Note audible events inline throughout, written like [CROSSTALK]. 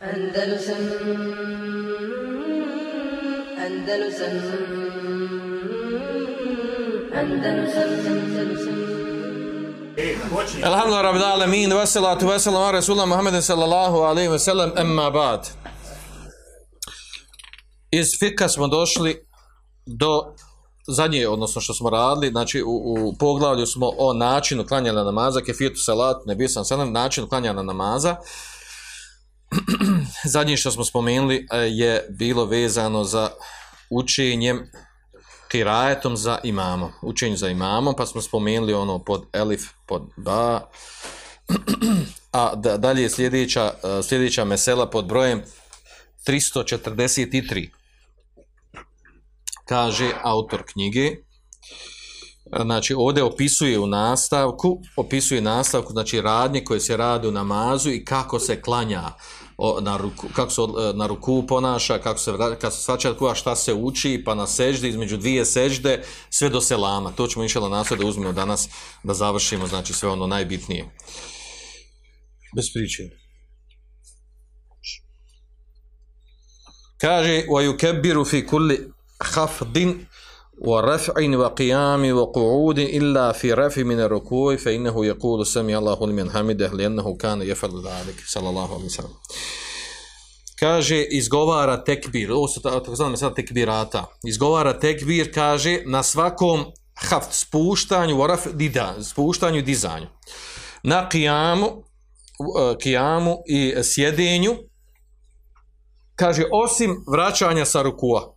Andalusam Andalusam Andalusam Andalusam Alhamdulillah rabbil alamin wa salatu wa salam ala rasulina Muhammedin sallallahu alejhi ve sellem amma ba'd. Iz fika smo došli do zadnje, odnosno što smo radili, znači u, u poglavlju smo o načinu klanjanja namaza, kefijetu salat, ne bio sam salam, način klanjanja namaza. [CLEARS THROAT] Zadnje što smo spomenuli e, je bilo vezano za učenjem kirajetom za imamom, učenju za imamom, pa smo spomenuli ono pod elif, pod ba, [CLEARS THROAT] a da, dalje je sljedeća, e, sljedeća mesela pod brojem 343 kaže autor knjige, e, znači ovdje opisuje u nastavku, opisuje nastavku, znači radnje koje se rade u namazu i kako se klanja o, na ruku, kako se e, na ruku ponaša, kako se kad se svača kuva šta se uči, pa na sežde između dvije sežde sve do selama. To ćemo inšallah nasve da uzmemo danas da završimo, znači sve ono najbitnije. Bez priče. Kaže, "Wa yukabbiru fi kulli khafdin ورفع وقيام وقعود إلا في رفع من الركوع فإنه يقول سمع الله لمن حمده لأنه كان يفعل ذلك صلى الله عليه وسلم kaže izgovara tekbir ovo su tako zvane sad tekbirata izgovara tekbir kaže na svakom haft spuštanju waraf dida spuštanju dizanju na kijamu kijamu i sjedenju kaže osim vraćanja sa rukua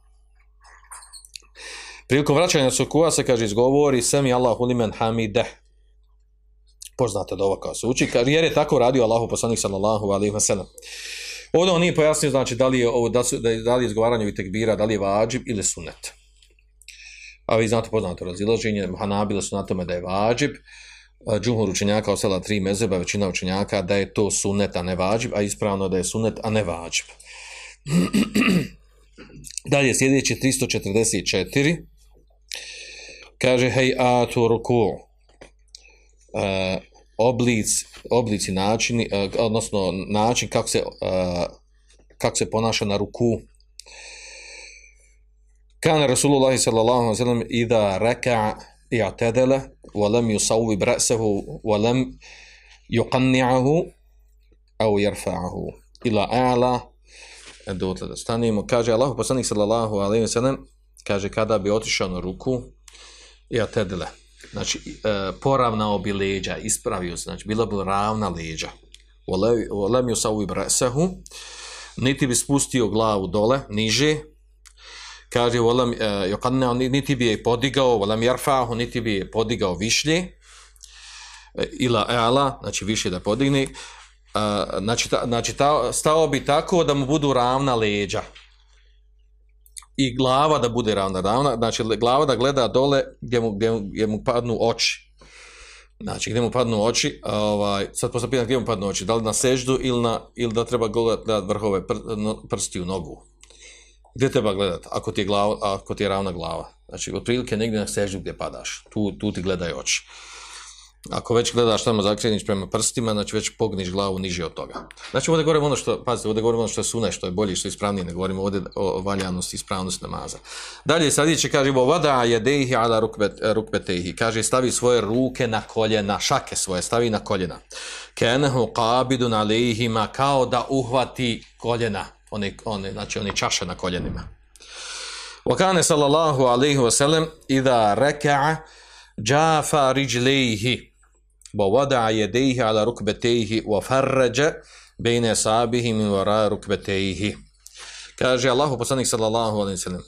Prilikom vraćanja na sukua se kaže izgovori sami Allahu limen hamide. Poznate da ovo kao se uči, jer je tako radio Allahu poslanik sallallahu alaihi wa sallam. Ovdje on nije pojasnio znači da li je ovo da, su, da li je izgovaranje ovih tekbira, da li je vađib ili sunnet. A vi znate poznato razilaženje, Hanabile su na tome da je vađib, džumhur učenjaka ostala tri mezeba, većina učenjaka da je to sunnet, a ne vađib, a ispravno da je sunnet, a ne vađib. [CLEARS THROAT] Dalje sljedeći 344 kaže hej atu ruku. Uh, oblic, oblici načini uh, odnosno način kako se uh, kako se ponaša na ruku. Kana rasulullah sallallahu alaihi sallam ida reka i'tadala wa lam yusawwib ra'sahu wa lam yuqanni'ahu au yarfa'ahu. Ila a'la dotle da stanemo. Kaže Allah poslanik sallallahu alejhi ve sellem kaže kada bi otišao na ruku i atedile. Znači, e, poravnao bi leđa, ispravio se, znači, bila bi ravna leđa. Volem ju savu i bresehu, niti bi spustio glavu dole, niže, kaže, olem, e, niti bi je podigao, olem jarfahu, niti bi je podigao višlje, e, ila eala, znači više da podigne, e, znači, ta, znači ta, stao bi tako da mu budu ravna leđa, i glava da bude ravna, ravna, znači glava da gleda dole gdje mu, gdje mu, gdje mu padnu oči. Znači, gdje mu padnu oči, ovaj, sad posle pitan gdje mu padnu oči, da li na seždu ili, na, ili da treba gledati vrhove pr, no, prsti u nogu. Gdje treba gledati, ako ti je, glava, ako ti je ravna glava? Znači, otprilike negdje na seždu gdje padaš, tu, tu ti gledaj oči. Ako već gledaš tamo zakreniš prema prstima, znači već pogniš glavu niže od toga. Znači ovdje govorimo ono što, pazite, ovdje govorimo ono što je sune, što je bolje, što je ispravnije, ne govorimo ovdje o valjanosti, ispravnosti namaza. Dalje sad će, kaže, vada je dehi ala rukbet, rukbetehi, kaže, stavi svoje ruke na koljena, šake svoje, stavi na koljena. Kenehu qabidun na lehima, kao da uhvati koljena, one, one, znači one čaše na koljenima. Vakane sallallahu alaihi wasallam, idha reka'a, Jafa rijlejhi wa wada'a yadayhi ala rukbatayhi wa farraja bayna asabihi min vara rukbatayhi. Kaže Allahu poslanik sallallahu alaihi sallam,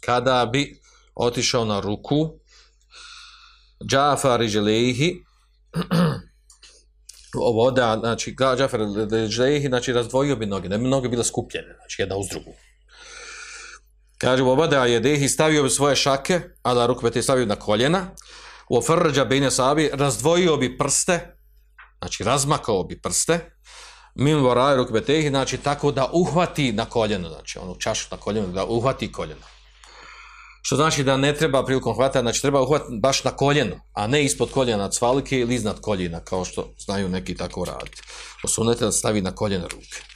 kada bi otišao na ruku Jafar rijlejhi [CLEARS THROAT] voda znači Jafar rijlejhi znači razdvojio bi noge ne bi noge bile skupljene znači jedna uz drugu. Kaže, voda je dehi stavio bi svoje šake, a da rukbete stavio na koljena, u ofrđa bejne sabi, razdvojio bi prste, znači razmakao bi prste, min voraj rukbetehi, znači tako da uhvati na koljeno, znači onu čašu na koljeno, da uhvati koljeno. Što znači da ne treba prilikom hvata, znači treba uhvatiti baš na koljeno, a ne ispod koljena cvalike ili iznad koljena, kao što znaju neki tako raditi. Osunete da stavi na koljena ruke.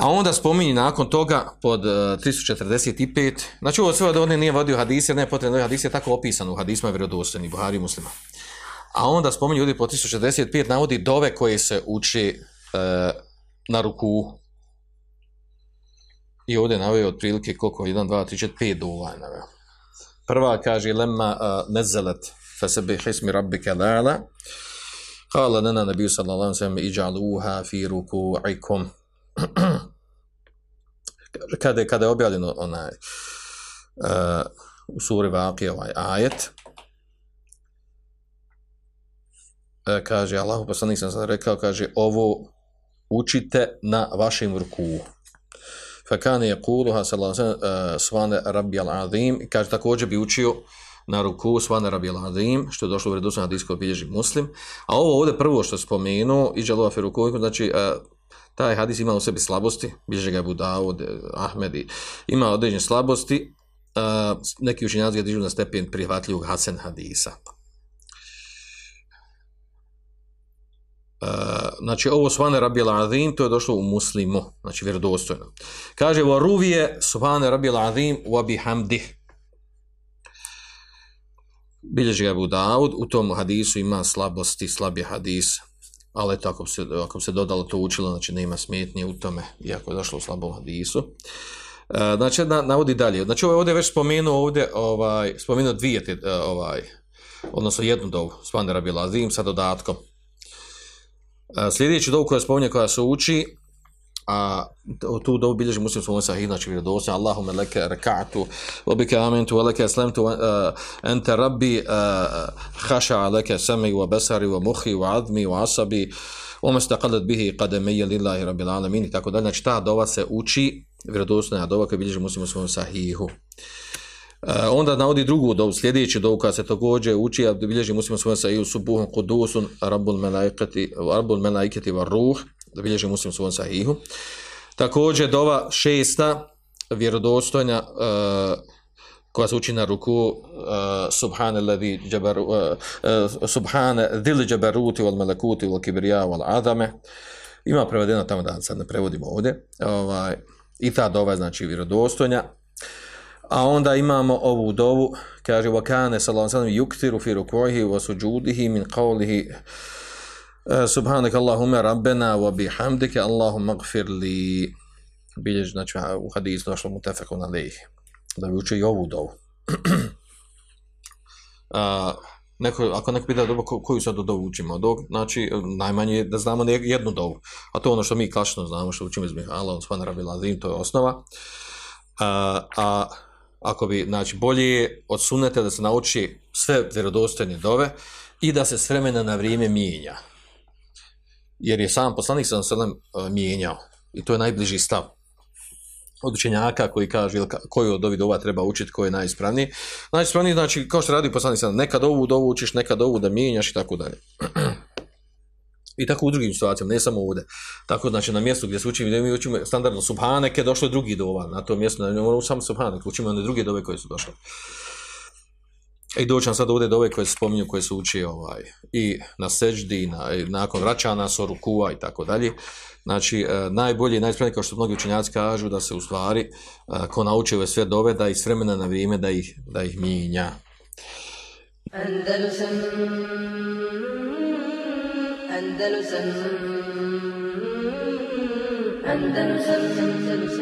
A onda spominji nakon toga pod eh, uh, 345, znači ovo sve da on nije vodio hadise, ne potrebno je hadise, tako opisano u hadisma je vjerodostojni, Buhari i muslima. A onda spominje ljudi po 365, navodi dove koje se uči uh, eh, na ruku. I ovdje navio otprilike koliko, 1, 2, 3, 4, 5 dova je navio. Prva kaže, lemma eh, uh, nezelet, fasebi hismi rabbike la'ala, Kala nena nabiju sallallahu sallam iđaluha fi ruku'ikum kada, je, kada je objavljeno onaj uh, u suri Vaki ovaj ajet, uh, kaže Allahu poslanik sam sad rekao, kaže ovo učite na vašem ruku. Fakane je kuluha sallallahu alaihi sallam uh, eh, svane rabbi al-azim, kaže također bi učio na ruku svane rabi al-azim, što je došlo u redu sa hadijskog bilježi muslim. A ovo ovdje prvo što spomenu, iđa lova fi ruku, znači uh, taj hadis ima u sebi slabosti, bilježi ga je Budavud, eh, Ahmed, ima određene slabosti, uh, neki učinjaci ga dižu na stepen prihvatljivog Hasan hadisa. Uh, znači ovo svane rabi Azim to je došlo u muslimu, znači vjerodostojno. Kaže, wa ruvije svane rabi Azim wa bihamdih bilježi ga Budavud, u tom hadisu ima slabosti, slabi hadis, ali tako se, ako se dodalo to učilo, znači nema smetnje u tome, iako je došlo u slabom hadisu. E, znači, na, navodi dalje. Znači, ovo ovdje već spomenuo ovdje, ovaj, spomenuo dvije, te, e, ovaj, odnosno jednu dovu, bila zim sa dodatkom. E, sljedeći dovu koja spominje, koja se uči, a tu da obilježi muslim svojom sahih, znači vjerodostojno Allahume leke reka'tu, wa bika amantu wa leke aslamtu, uh, ente rabbi uh, khasha leke sami wa basari wa muhi wa admi, wa asabi, ome staqalat bihi qademeje lillahi rabbil alamin i tako dalje. Znači ta dova se uči, vjerodostojna dova koja bilježi muslim svojom sahihu. Uh, onda navodi drugu dovu, sljedeću dovu koja se također uči, a bilježi muslim svojom sahihu, subuhun kudusun, rabbul melaikati, rabbul melaikati wa ruh, da bilježi muslim svom sahihu. Također dova šesta vjerodostojna uh, koja se uči na ruku e, uh, subhane ladhi jabaru uh, e, uh, subhane dhil jabaruti wal malakuti wal kibriya wal adame ima prevedeno tamo da sad ne prevodimo ovdje ovaj i ta dova znači vjerodostojna a onda imamo ovu dovu kaže wa kana sallallahu alejhi ve sellem yuktiru fi rukuhi wa sujudihi min qawlihi Eh, subhanak Allahumma rabbena wa bihamdike Allahumma gfir li. Bilježi, znači u hadisu došlo mu tefeku na lejih da bi učio i ovu dovu. [CLEARS THROAT] A, neko, ako neko pita dobu koju sad dovu učimo? Dok, znači najmanje je da znamo jednu dovu. A to je ono što mi klasično znamo što učimo iz Mihala on svana rabi lazim, to je osnova. A, a ako bi, znači bolje je od sunete da se nauči sve vjerodostojne dove i da se s vremena na vrijeme mijenja jer je sam poslanik sa selem e, mijenjao i to je najbliži stav od učenjaka koji kaže koju od ovih dova treba učiti, koji je najispravniji. Najispravniji znači, kao što radi poslanik sa nekad ovu dovu učiš, nekad ovu da mijenjaš i tako dalje. [CLEARS THROAT] I tako u drugim situacijama, ne samo ovdje. Tako znači na mjestu gdje se učimo, gdje mi učimo standardno subhaneke, došlo je drugi dova na to mjesto, ne moramo samo subhaneke, učimo one druge dove koje su došle. I doćam sad ovdje do ove koje se spominju, koje se uči ovaj, i na seđdi, na, i nakon vraćana, sorukua i tako dalje. Znači, e, najbolje i najspravnije, kao što mnogi učenjaci kažu, da se u stvari, e, ko nauči ove sve dove, da ih s vremena na vrijeme, da ih, da ih mijenja. Andalusam, Andalusam, Andalusam, Andalusam, Andalusam.